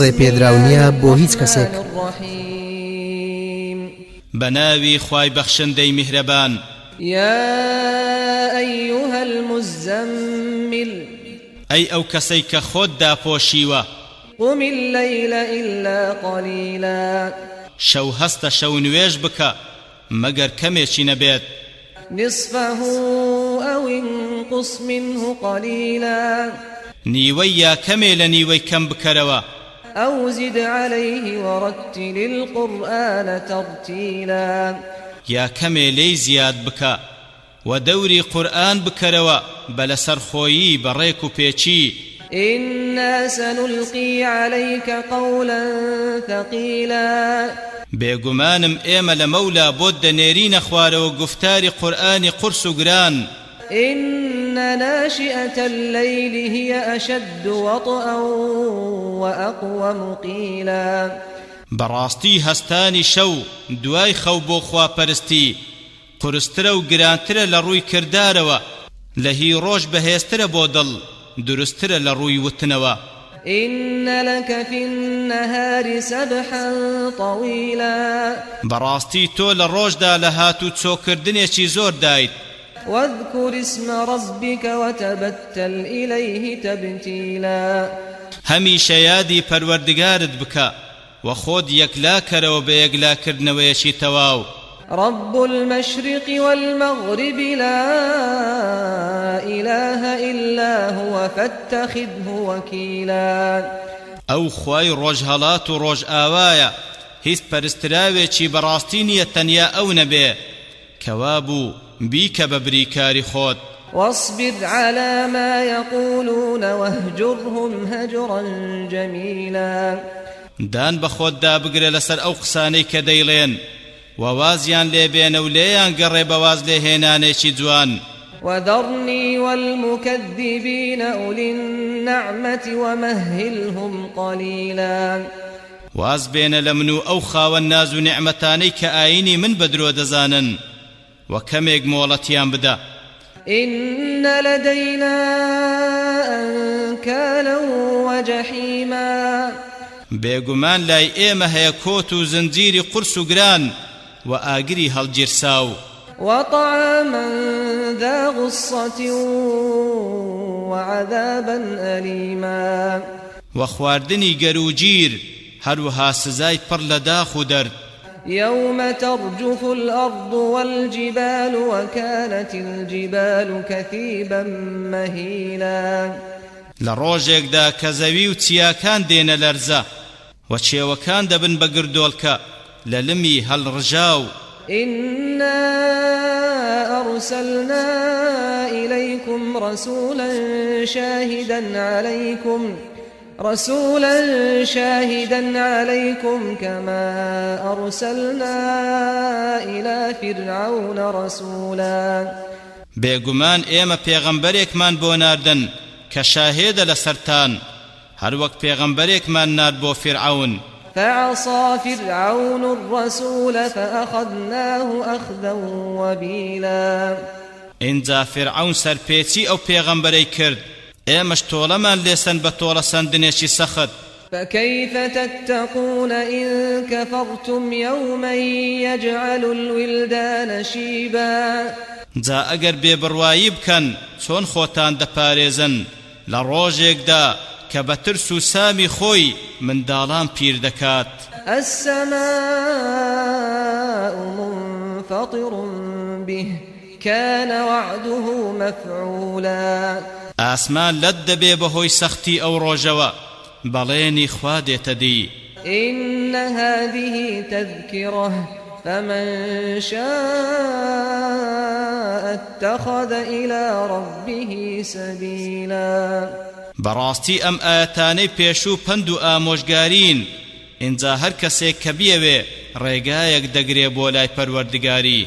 ڕێ پێدراونیە بۆ هیچ کەسێک. بەناوی خوای بەخشندەی میهرەبان. يا أيها المزمل. أي أو كسيك خود دا پوشيوه قم الليل إلا قليلا. شو هست شو نويش بك مگر كميشي نبيت نصفه أو انقص منه قليلا. نيويا كميل نيوي كم بكروا أو زد عليه ورتل القرآن ترتيلا. يا كميلي زياد بك ودوري قرآن بكروا بل سرخويي بريكو بيچي إنا سنلقي عليك قولا ثقيلا. بێگومانم ئێمە لە مەولا بۆت دەنێرینە خوارەوە گفتاری قورآانی قرس و گران إن ناشئة الليل هي أشد وطئا وأقوم قيلا بەڕاستی هەستانی شەو دوای خەو بۆ خواپەرستی قورسترە و گرانترە لە ڕووی کردارەوە لە هی ڕۆژ بەهێزترە بۆ دڵ درسترە لە ڕووی وتنەوە. إن لك في النهار سبحا طويلا. بەڕاستی تۆ لە ڕۆژدا لە هاتوچۆکردنێکی زۆردایت. واذكر اسم ربك وتبتل إليه تبتيلا. یادی پەروەردگارت بکە و خۆت یەکلا کەرەوە بە یەکلاکردنەوەیەکی تەواو رب المشرق والمغرب لا إله إلا هو فاتخذه وكيلا. ئەو خوای ڕۆژهەڵات و ڕۆژئاوایە هیچ پەرستراوێکی بەڕاستی نییە تەنیا ئەو کەوابوو بیکە بە بریکاری خۆت واصبر على ما يقولون واهجرهم هجرا جميلا. دان بە خۆتدا ئەو قسانەی کە دەیڵێن. وازیان لێبێنە و لێیان گەڕێ بەواز لێهێنانێکی جوان. وذرني والمكذبين أولي النعمة ومهلهم قليلا. واز بێنە لە من و ئەو خاوەن ناز و نعمەتانەی کە ئاینی من بەدرۆ دەزانن. و کەمێک مۆڵەتیان بدە إن لدينا أنكالا وجحيما. بێگومان لای ئێمە هەیە کۆت و زنجیری قرس و گران و ئاگری هەڵگیرساو وطعاما ذا غصة وعذابا أليما. وخواردني گەروجیر هەروەها سزای پڕ لە داخ و دەرد يوم ترجف الأرض والجبال وكانت الجبال كثيبا مهيلا. لروجك کە زەوی و چیاکان دێنە لەرزە و چێوەکان دەبن بە گردۆلکە لە لمی هەڵڕژاو إنا أرسلنا إليكم رسولا شاهدا عليكم رسولا شاهدا عليكم كما أرسلنا إلى فرعون رسولا. بێگومان ئێمە پێغەمبەرێکمان بۆ ناردن کە شاهێدە لە سەرتان. هەر وەک پێغەمبەرێکمان نارد بۆ فرعون. فعصى فرعون الرسول فأخذناه أخذا وبيلا. اینجا فرعون سەرپێچی ئەو پێغەمبەرەی کرد. ئێمەش تۆڵەمان لێسەن بە تۆڵە سندنێکی سەخت فكيف تتقون إن كفرتم يوما يجعل الولدان شيبا؟ جا ئەگەر بێبڕوایی بکەن چۆن خۆتان دەپارێزن لە ڕۆژێکدا کە بە ترس و سامی خۆی منداڵان پیر دەکات السماء منفطر به كان وعده مفعولا. ئاسمان لەت دەبێ بەهۆی سەختی ئەو ڕۆژەوە. بەڵێنی خوا دێتە دی. إن هذه تذكرة فمن شاء اتخذ إلى ربه سبيلا. براستي أم آتاني بيشو پند آموشگارين انزا هر کە بیەوێ ڕێگایەک دەگرێ بۆ لای پەروەردگاری.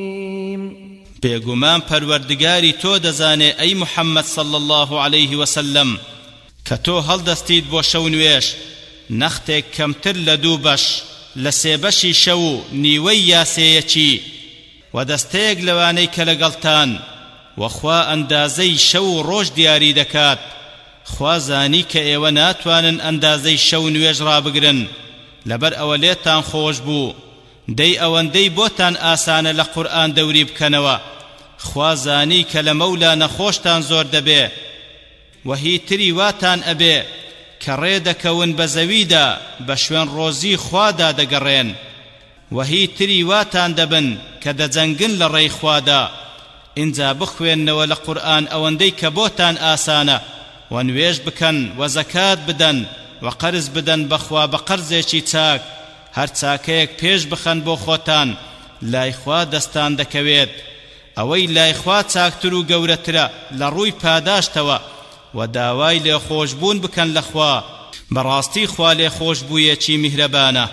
بێگومان پەروەردگاری تۆ دەزانێ ئەی محمد صلى الله عليه وسلم كتو هل دستيد بو شونويش نختك كمتر لدو بش لسيبشي شو نيوي ياسيكي ودستيق لواني كالقلتان وخوا اندازي شو روش دياري دكات خوا زانی کە ئێوە ناتوانن ئەندازەی شەونوێژ ڕابگرن لەبەر ئەوە لێتان خۆش بوو دەی ئەوەندەی بۆتان ئاسانە لە قورئان دەوری بکەنەوە. خوا زانی کە لەمەولا نەخۆشتان زۆر دەبێ. و هی تری واتان ئەبێ کە ڕێدەکەون بە زەویدا بە شوێن ڕۆزی خوادا دەگەڕێن. و هی تری واتان دەبن کە دەجەنگن لە ڕێی خوادا. ئینجا بخوێننەوە لە قورئان ئەوەندەی کە بۆتان ئاسانە. و نوێژ بکەن و زەکات بدەن و قەرز بدەن بەخوا بە قەرزێکی چاک. هەر چاکەیەک پێش بخەن بۆ خۆتان لایخوا دەستان دەکەوێت. ئەوەی لایخوا چاکتر و گەورەترە لە ڕووی پاداشتەوە و داوای لێخۆشبوون بکەن لەخوا بەڕاستی خوا لێخۆشببوویەکی میهرەبانە؟